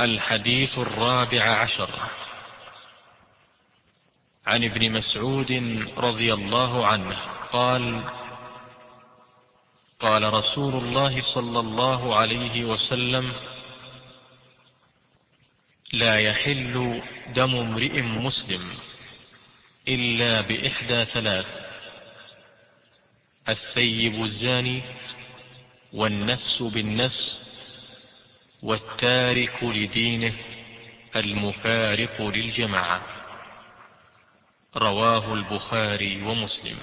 الحديث الرابع عشر. عن ابن مسعود رضي الله عنه قال قال رسول الله صلى الله عليه وسلم لا يحل دم امرئ مسلم إلا بإحدى ثلاث الثيب الزاني والنفس بالنفس والتارك لدينه المفارق للجماعة. رواه البخاري ومسلم.